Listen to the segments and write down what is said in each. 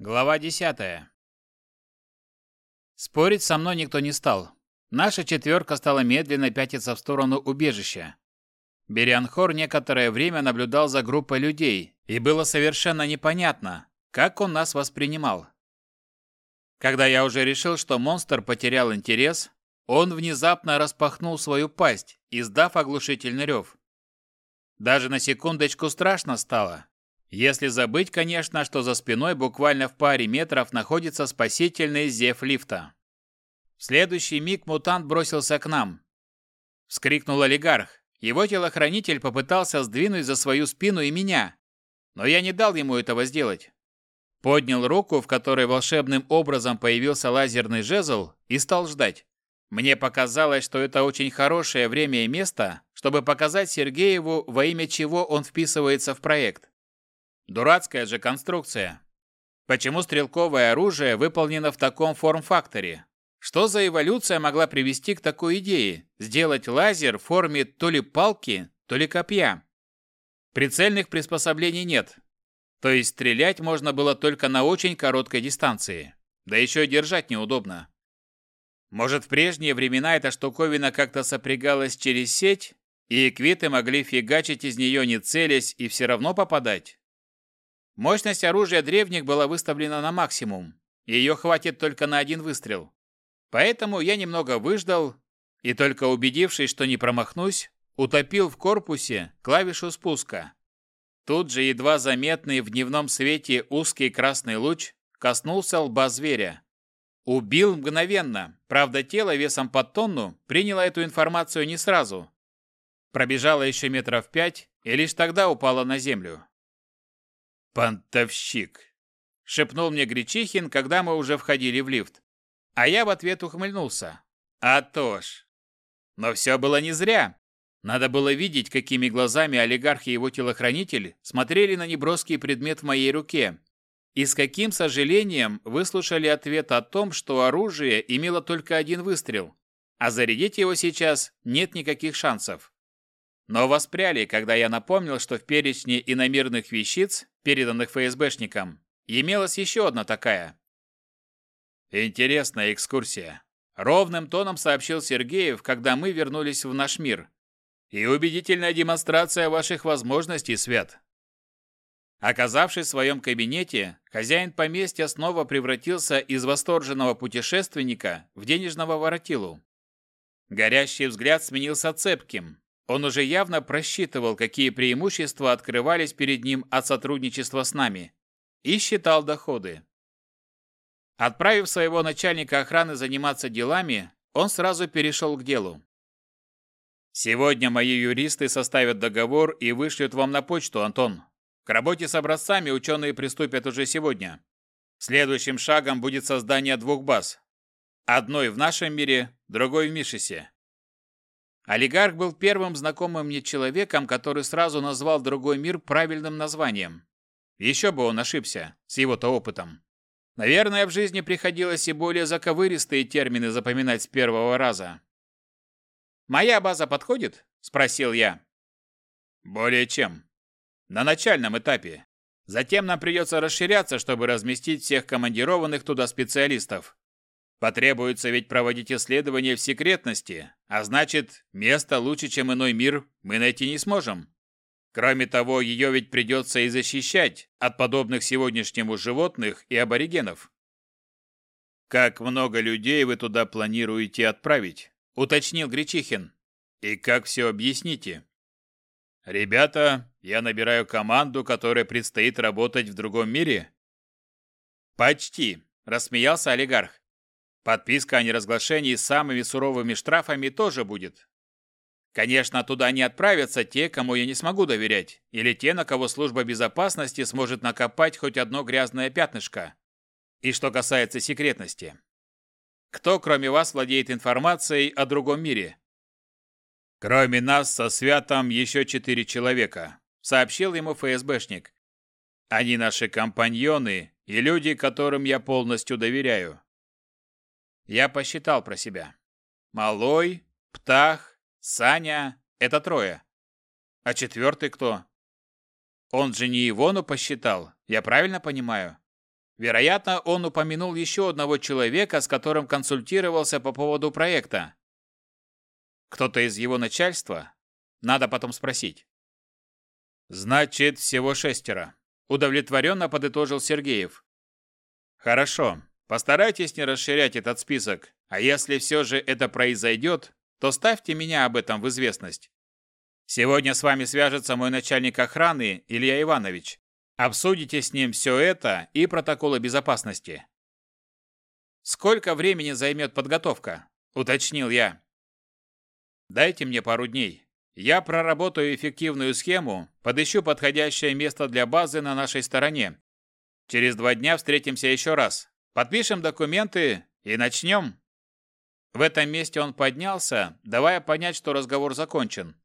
Глава 10. Спорить со мной никто не стал. Наша четверка стала медленно пятиться в сторону убежища. Берианхор некоторое время наблюдал за группой людей, и было совершенно непонятно, как он нас воспринимал. Когда я уже решил, что монстр потерял интерес, он внезапно распахнул свою пасть, издав оглушительный рев. Даже на секундочку страшно стало, если забыть, конечно, что за спиной буквально в паре метров находится спасительный зев лифта. В следующий миг мутант бросился к нам. Вскрикнул олигарх. Его телохранитель попытался сдвинуть за свою спину и меня, но я не дал ему этого сделать. Поднял руку, в которой волшебным образом появился лазерный жезл, и стал ждать. Мне показалось, что это очень хорошее время и место, чтобы показать Сергееву, во имя чего он вписывается в проект. Дурацкая же конструкция. Почему стрелковое оружие выполнено в таком форм-факторе? Что за эволюция могла привести к такой идее – сделать лазер в форме то ли палки, то ли копья? Прицельных приспособлений нет. То есть стрелять можно было только на очень короткой дистанции. Да еще и держать неудобно. Может, в прежние времена эта штуковина как-то сопрягалась через сеть, и эквиты могли фигачить из нее не целясь и все равно попадать? Мощность оружия древних была выставлена на максимум, ее хватит только на один выстрел. Поэтому я немного выждал и только убедившись, что не промахнусь, утопил в корпусе клавишу спуска. Тут же едва заметный в дневном свете узкий красный луч коснулся лба зверя. Убил мгновенно, правда тело весом под тонну приняло эту информацию не сразу. Пробежало еще метров пять и лишь тогда упало на землю. «Понтовщик!» — шепнул мне Гречихин, когда мы уже входили в лифт. А я в ответ ухмыльнулся. «А то ж!» Но все было не зря. Надо было видеть, какими глазами олигарх и его телохранитель смотрели на неброский предмет в моей руке. И с каким сожалением выслушали ответ о том, что оружие имело только один выстрел, а зарядить его сейчас нет никаких шансов. Но воспряли, когда я напомнил, что в перечне иномирных вещиц переданных ФСБшникам, имелась еще одна такая. «Интересная экскурсия», — ровным тоном сообщил Сергеев, когда мы вернулись в наш мир. «И убедительная демонстрация ваших возможностей, Свят». Оказавшись в своем кабинете, хозяин поместья снова превратился из восторженного путешественника в денежного воротилу. Горящий взгляд сменился цепким, он уже явно просчитывал, какие преимущества открывались перед ним от сотрудничества с нами, и считал доходы. Отправив своего начальника охраны заниматься делами, он сразу перешел к делу. «Сегодня мои юристы составят договор и вышлют вам на почту, Антон. К работе с образцами ученые приступят уже сегодня. Следующим шагом будет создание двух баз. Одной в нашем мире, другой в Мишесе. Олигарх был первым знакомым мне человеком, который сразу назвал другой мир правильным названием. Еще бы он ошибся, с его-то опытом. Наверное, в жизни приходилось и более заковыристые термины запоминать с первого раза. «Моя база подходит?» – спросил я. «Более чем. На начальном этапе. Затем нам придется расширяться, чтобы разместить всех командированных туда специалистов. Потребуется ведь проводить исследования в секретности, а значит, место лучше, чем иной мир, мы найти не сможем. Кроме того, ее ведь придется и защищать от подобных сегодняшнему животных и аборигенов. «Как много людей вы туда планируете отправить?» – уточнил Гречихин. «И как все объясните?» «Ребята, я набираю команду, которой предстоит работать в другом мире?» «Почти», – рассмеялся олигарх. Подписка о неразглашении с самыми суровыми штрафами тоже будет. Конечно, туда не отправятся те, кому я не смогу доверять, или те, на кого служба безопасности сможет накопать хоть одно грязное пятнышко. И что касается секретности. Кто, кроме вас, владеет информацией о другом мире? Кроме нас со Святом еще четыре человека, сообщил ему ФСБшник. Они наши компаньоны и люди, которым я полностью доверяю. Я посчитал про себя. Малой, Птах, Саня – это трое. А четвертый кто? Он же не Ивону посчитал, я правильно понимаю? Вероятно, он упомянул еще одного человека, с которым консультировался по поводу проекта. Кто-то из его начальства? Надо потом спросить. Значит, всего шестеро. Удовлетворенно подытожил Сергеев. Хорошо. Постарайтесь не расширять этот список, а если все же это произойдет, то ставьте меня об этом в известность. Сегодня с вами свяжется мой начальник охраны Илья Иванович. Обсудите с ним все это и протоколы безопасности. Сколько времени займет подготовка? Уточнил я. Дайте мне пару дней. Я проработаю эффективную схему, подыщу подходящее место для базы на нашей стороне. Через два дня встретимся еще раз. Подпишем документы и начнем. В этом месте он поднялся, давая понять, что разговор закончен.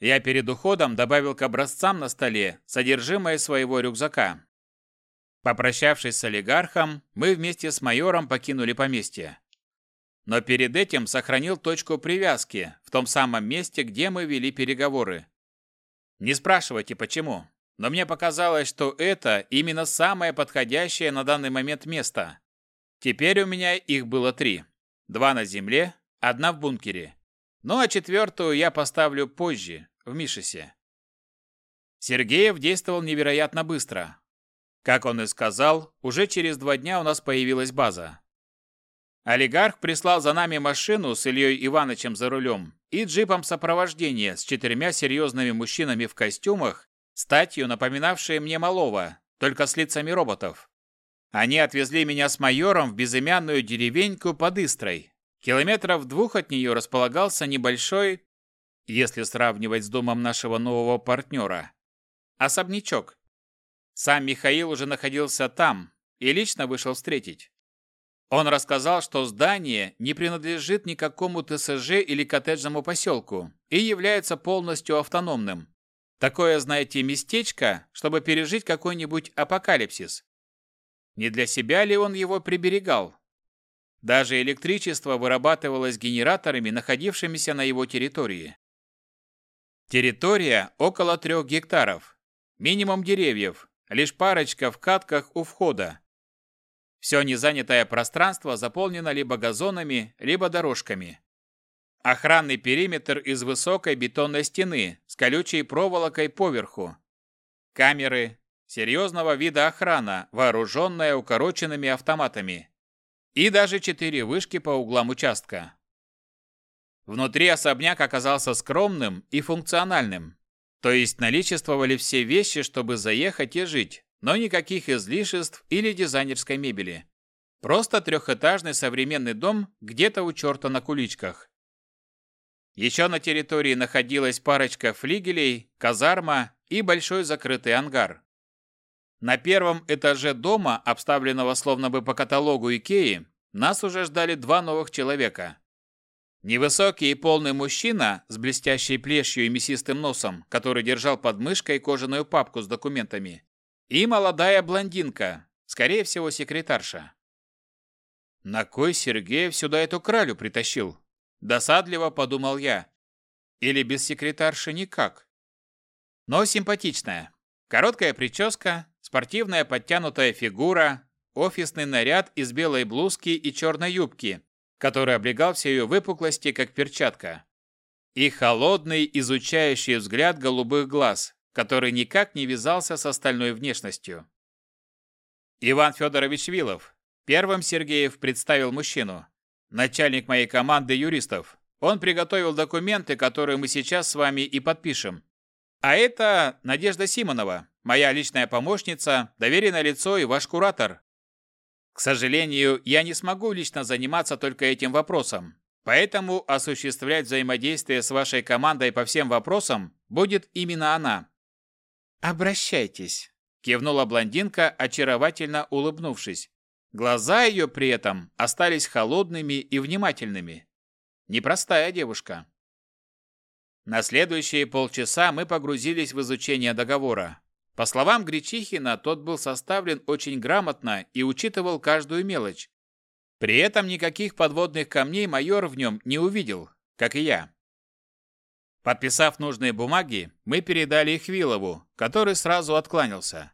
Я перед уходом добавил к образцам на столе содержимое своего рюкзака. Попрощавшись с олигархом, мы вместе с майором покинули поместье. Но перед этим сохранил точку привязки в том самом месте, где мы вели переговоры. Не спрашивайте, почему, но мне показалось, что это именно самое подходящее на данный момент место. Теперь у меня их было три. Два на земле, одна в бункере. Ну а четвертую я поставлю позже, в Мишесе. Сергеев действовал невероятно быстро. Как он и сказал, уже через два дня у нас появилась база. Олигарх прислал за нами машину с Ильей Ивановичем за рулем и джипом сопровождения с четырьмя серьезными мужчинами в костюмах, статью напоминавшие мне малого, только с лицами роботов. Они отвезли меня с майором в безымянную деревеньку под Истрой. Километров двух от нее располагался небольшой, если сравнивать с домом нашего нового партнера, особнячок. Сам Михаил уже находился там и лично вышел встретить. Он рассказал, что здание не принадлежит никакому ТСЖ или коттеджному поселку и является полностью автономным. Такое, знаете, местечко, чтобы пережить какой-нибудь апокалипсис. Не для себя ли он его приберегал? Даже электричество вырабатывалось генераторами, находившимися на его территории. Территория около трех гектаров. Минимум деревьев, лишь парочка в катках у входа. Все незанятое пространство заполнено либо газонами, либо дорожками. Охранный периметр из высокой бетонной стены с колючей проволокой поверху. Камеры, серьезного вида охрана, вооруженная укороченными автоматами. И даже четыре вышки по углам участка. Внутри особняк оказался скромным и функциональным. То есть наличествовали все вещи, чтобы заехать и жить, но никаких излишеств или дизайнерской мебели. Просто трехэтажный современный дом где-то у черта на куличках. Еще на территории находилась парочка флигелей, казарма и большой закрытый ангар. На первом этаже дома, обставленного словно бы по каталогу Икеи, нас уже ждали два новых человека. Невысокий и полный мужчина с блестящей плешью и мясистым носом, который держал под мышкой кожаную папку с документами, и молодая блондинка, скорее всего, секретарша. На кой Сергеев сюда эту кралю притащил? Досадливо подумал я. Или без секретарши никак. Но симпатичная. Короткая прическа, спортивная подтянутая фигура, офисный наряд из белой блузки и черной юбки, который облегал все ее выпуклости, как перчатка. И холодный, изучающий взгляд голубых глаз, который никак не вязался с остальной внешностью. Иван Федорович Вилов. Первым Сергеев представил мужчину. Начальник моей команды юристов. Он приготовил документы, которые мы сейчас с вами и подпишем. А это Надежда Симонова, моя личная помощница, доверенное лицо и ваш куратор. К сожалению, я не смогу лично заниматься только этим вопросом, поэтому осуществлять взаимодействие с вашей командой по всем вопросам будет именно она. «Обращайтесь», – кивнула блондинка, очаровательно улыбнувшись. Глаза ее при этом остались холодными и внимательными. Непростая девушка. На следующие полчаса мы погрузились в изучение договора. По словам Гречихина, тот был составлен очень грамотно и учитывал каждую мелочь. При этом никаких подводных камней майор в нем не увидел, как и я. Подписав нужные бумаги, мы передали их Вилову, который сразу откланялся.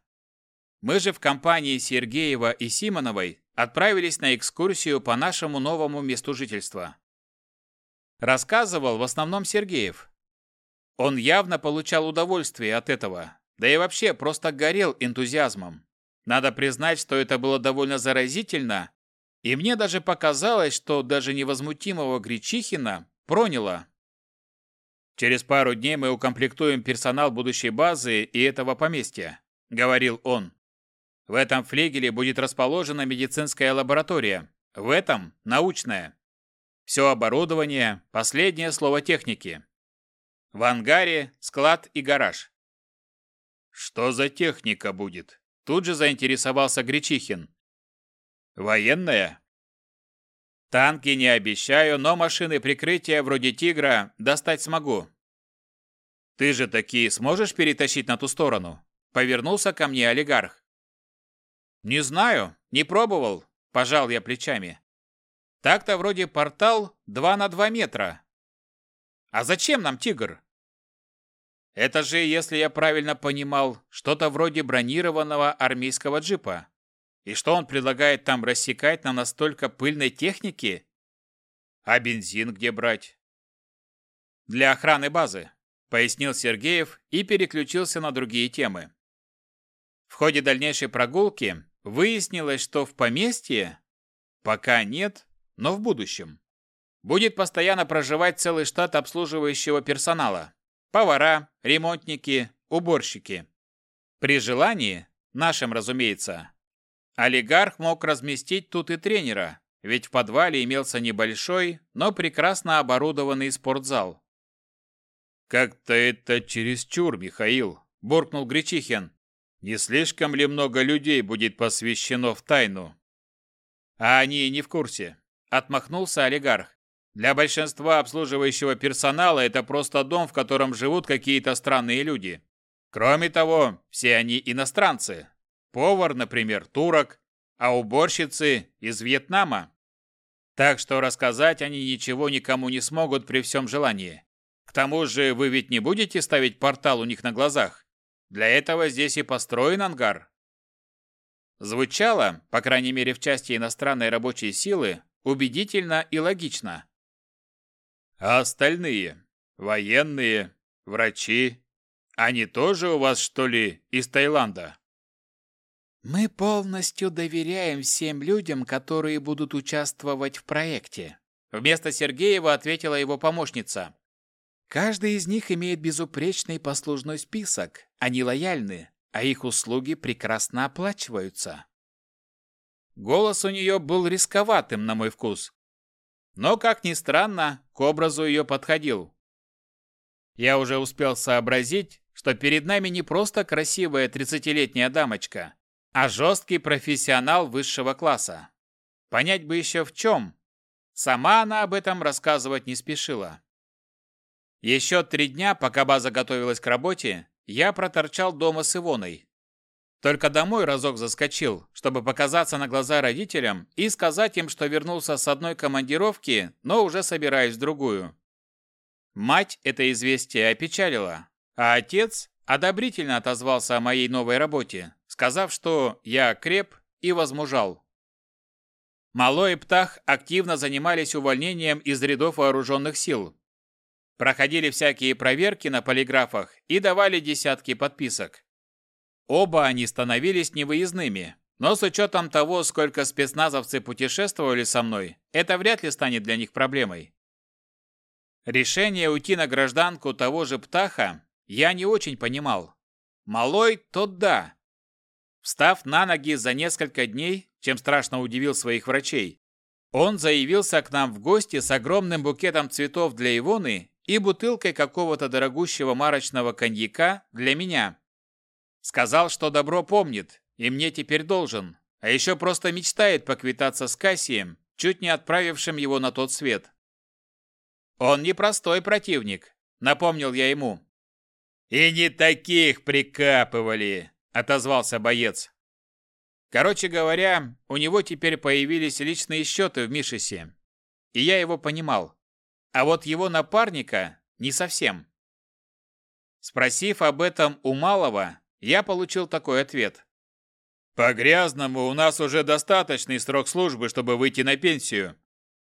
Мы же в компании Сергеева и Симоновой отправились на экскурсию по нашему новому месту жительства. Рассказывал в основном Сергеев. Он явно получал удовольствие от этого, да и вообще просто горел энтузиазмом. Надо признать, что это было довольно заразительно, и мне даже показалось, что даже невозмутимого Гречихина проняло. «Через пару дней мы укомплектуем персонал будущей базы и этого поместья», — говорил он. «В этом флегеле будет расположена медицинская лаборатория, в этом – научная. Все оборудование – последнее слово техники. В ангаре – склад и гараж. «Что за техника будет?» Тут же заинтересовался Гречихин. «Военная?» «Танки не обещаю, но машины прикрытия вроде «Тигра» достать смогу». «Ты же такие сможешь перетащить на ту сторону?» Повернулся ко мне олигарх. «Не знаю, не пробовал», – пожал я плечами. «Так-то вроде портал 2 на 2 метра». «А зачем нам «Тигр»?» Это же, если я правильно понимал, что-то вроде бронированного армейского джипа. И что он предлагает там рассекать на настолько пыльной технике? А бензин где брать? Для охраны базы, пояснил Сергеев и переключился на другие темы. В ходе дальнейшей прогулки выяснилось, что в поместье пока нет, но в будущем будет постоянно проживать целый штат обслуживающего персонала повара, ремонтники, уборщики. При желании, нашим, разумеется, олигарх мог разместить тут и тренера, ведь в подвале имелся небольшой, но прекрасно оборудованный спортзал. «Как-то это чересчур, Михаил», – буркнул Гречихин. «Не слишком ли много людей будет посвящено в тайну?» «А они не в курсе», – отмахнулся олигарх. Для большинства обслуживающего персонала это просто дом, в котором живут какие-то странные люди. Кроме того, все они иностранцы. Повар, например, турок, а уборщицы из Вьетнама. Так что рассказать они ничего никому не смогут при всем желании. К тому же вы ведь не будете ставить портал у них на глазах. Для этого здесь и построен ангар. Звучало, по крайней мере в части иностранной рабочей силы, убедительно и логично. А остальные? Военные? Врачи? Они тоже у вас, что ли, из Таиланда? Мы полностью доверяем всем людям, которые будут участвовать в проекте. Вместо Сергеева ответила его помощница. Каждый из них имеет безупречный послужной список. Они лояльны, а их услуги прекрасно оплачиваются. Голос у нее был рисковатым, на мой вкус но, как ни странно, к образу ее подходил. Я уже успел сообразить, что перед нами не просто красивая 30-летняя дамочка, а жесткий профессионал высшего класса. Понять бы еще в чем. Сама она об этом рассказывать не спешила. Еще три дня, пока база готовилась к работе, я проторчал дома с Ивоной, только домой разок заскочил, чтобы показаться на глаза родителям и сказать им, что вернулся с одной командировки, но уже собираюсь в другую. Мать это известие опечалила, а отец одобрительно отозвался о моей новой работе, сказав, что я креп и возмужал. Мало и Птах активно занимались увольнением из рядов вооруженных сил. Проходили всякие проверки на полиграфах и давали десятки подписок. Оба они становились невыездными, но с учетом того, сколько спецназовцы путешествовали со мной, это вряд ли станет для них проблемой. Решение уйти на гражданку того же Птаха я не очень понимал. Малой тот да. Встав на ноги за несколько дней, чем страшно удивил своих врачей, он заявился к нам в гости с огромным букетом цветов для Ивоны и бутылкой какого-то дорогущего марочного коньяка для меня. Сказал, что добро помнит, и мне теперь должен, а еще просто мечтает поквитаться с Кассием, чуть не отправившим его на тот свет. Он непростой противник, напомнил я ему. И не таких прикапывали, отозвался боец. Короче говоря, у него теперь появились личные счеты в Мишесе. И я его понимал. А вот его напарника не совсем. Спросив об этом у Малого, я получил такой ответ. По-грязному у нас уже достаточный срок службы, чтобы выйти на пенсию.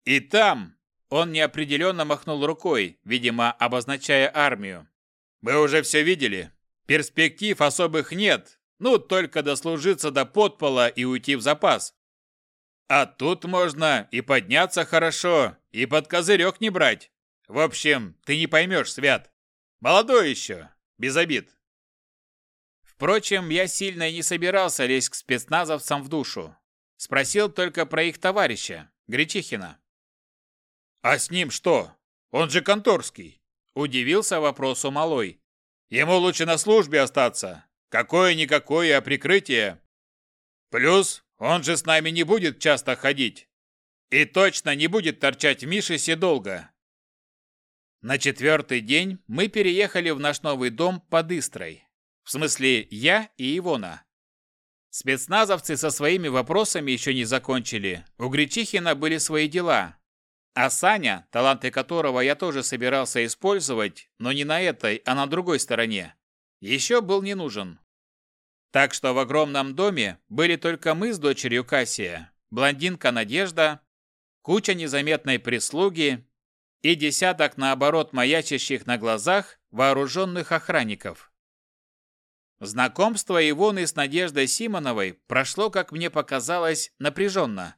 И там он неопределенно махнул рукой, видимо, обозначая армию. Мы уже все видели. Перспектив особых нет. Ну, только дослужиться до подпола и уйти в запас. А тут можно и подняться хорошо, и под козырек не брать. В общем, ты не поймешь, Свят. Молодой еще, без обид. Впрочем, я сильно и не собирался лезть к спецназовцам в душу. Спросил только про их товарища, Гречихина. «А с ним что? Он же конторский!» Удивился вопросу малой. «Ему лучше на службе остаться. Какое-никакое прикрытие. Плюс он же с нами не будет часто ходить. И точно не будет торчать в Мишесе долго. На четвертый день мы переехали в наш новый дом под Истрой. В смысле, я и Ивона. Спецназовцы со своими вопросами еще не закончили. У Гречихина были свои дела, а Саня, таланты которого я тоже собирался использовать, но не на этой, а на другой стороне, еще был не нужен. Так что в огромном доме были только мы с дочерью Кассия, блондинка Надежда, куча незаметной прислуги и десяток, наоборот, маячащих на глазах вооруженных охранников. Знакомство Ивоны с Надеждой Симоновой прошло, как мне показалось, напряженно.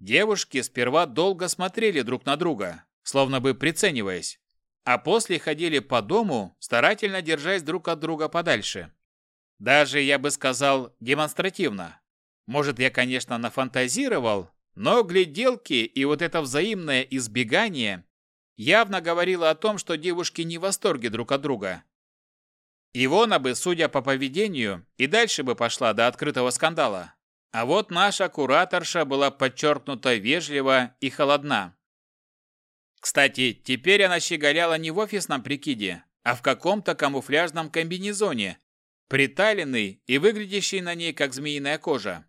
Девушки сперва долго смотрели друг на друга, словно бы прицениваясь, а после ходили по дому, старательно держась друг от друга подальше. Даже, я бы сказал, демонстративно. Может, я, конечно, нафантазировал, но гляделки и вот это взаимное избегание явно говорило о том, что девушки не в восторге друг от друга. Ивона бы, судя по поведению, и дальше бы пошла до открытого скандала. А вот наша кураторша была подчеркнута вежлива и холодна. Кстати, теперь она щеголяла не в офисном прикиде, а в каком-то камуфляжном комбинезоне, приталенный и выглядящий на ней как змеиная кожа.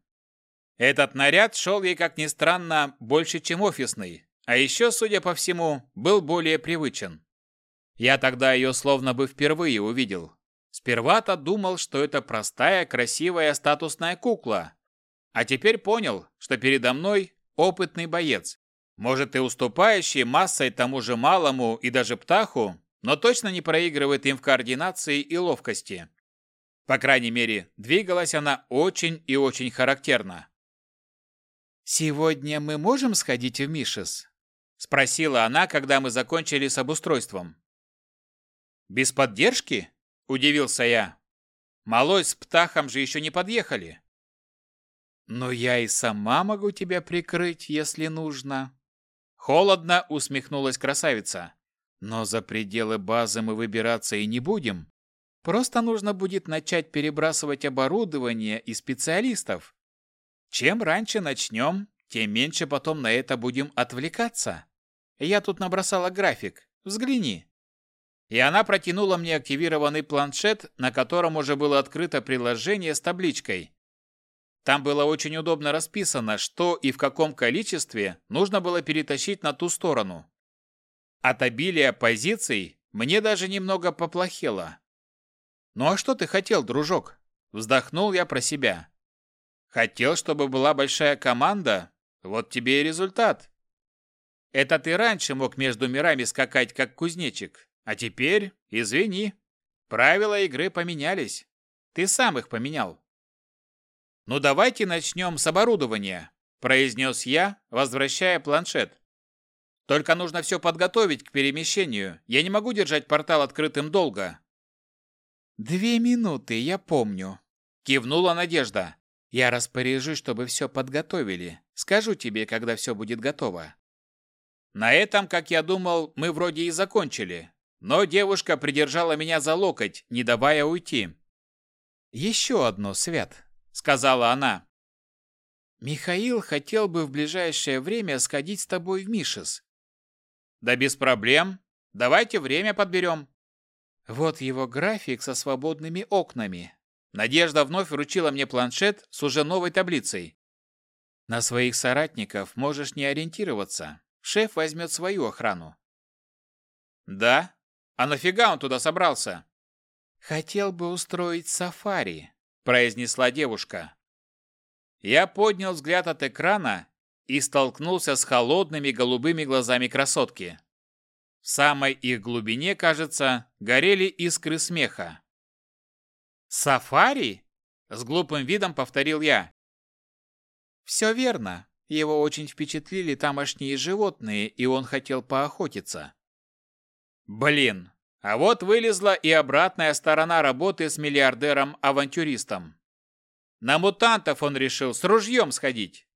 Этот наряд шел ей, как ни странно, больше, чем офисный, а еще, судя по всему, был более привычен. Я тогда ее словно бы впервые увидел. Сперва-то думал, что это простая, красивая, статусная кукла, а теперь понял, что передо мной опытный боец. Может и уступающий массой тому же малому и даже птаху, но точно не проигрывает им в координации и ловкости. По крайней мере, двигалась она очень и очень характерно. «Сегодня мы можем сходить в Мишес?» – спросила она, когда мы закончили с обустройством. «Без поддержки?» – удивился я. «Малой с Птахом же еще не подъехали». Но я и сама могу тебя прикрыть, если нужно. Холодно усмехнулась красавица. Но за пределы базы мы выбираться и не будем. Просто нужно будет начать перебрасывать оборудование и специалистов. Чем раньше начнем, тем меньше потом на это будем отвлекаться. Я тут набросала график. Взгляни. И она протянула мне активированный планшет, на котором уже было открыто приложение с табличкой там было очень удобно расписано, что и в каком количестве нужно было перетащить на ту сторону. От обилия позиций мне даже немного поплохело. «Ну а что ты хотел, дружок?» Вздохнул я про себя. «Хотел, чтобы была большая команда? Вот тебе и результат. Это ты раньше мог между мирами скакать, как кузнечик, а теперь, извини, правила игры поменялись. Ты сам их поменял. «Ну давайте начнем с оборудования», – произнес я, возвращая планшет. «Только нужно все подготовить к перемещению. Я не могу держать портал открытым долго». «Две минуты, я помню», – кивнула Надежда. «Я распоряжусь, чтобы все подготовили. Скажу тебе, когда все будет готово». На этом, как я думал, мы вроде и закончили. Но девушка придержала меня за локоть, не давая уйти. «Еще одно, Свят сказала она. Михаил хотел бы в ближайшее время сходить с тобой в Мишес. Да без проблем. Давайте время подберем. Вот его график со свободными окнами. Надежда вновь вручила мне планшет с уже новой таблицей. На своих соратников можешь не ориентироваться. Шеф возьмет свою охрану. Да? А нафига он туда собрался? Хотел бы устроить сафари произнесла девушка. Я поднял взгляд от экрана и столкнулся с холодными голубыми глазами красотки. В самой их глубине, кажется, горели искры смеха. «Сафари?» – с глупым видом повторил я. «Все верно. Его очень впечатлили тамошние животные, и он хотел поохотиться». «Блин, а вот вылезла и обратная сторона работы с миллиардером-авантюристом. На мутантов он решил с ружьем сходить.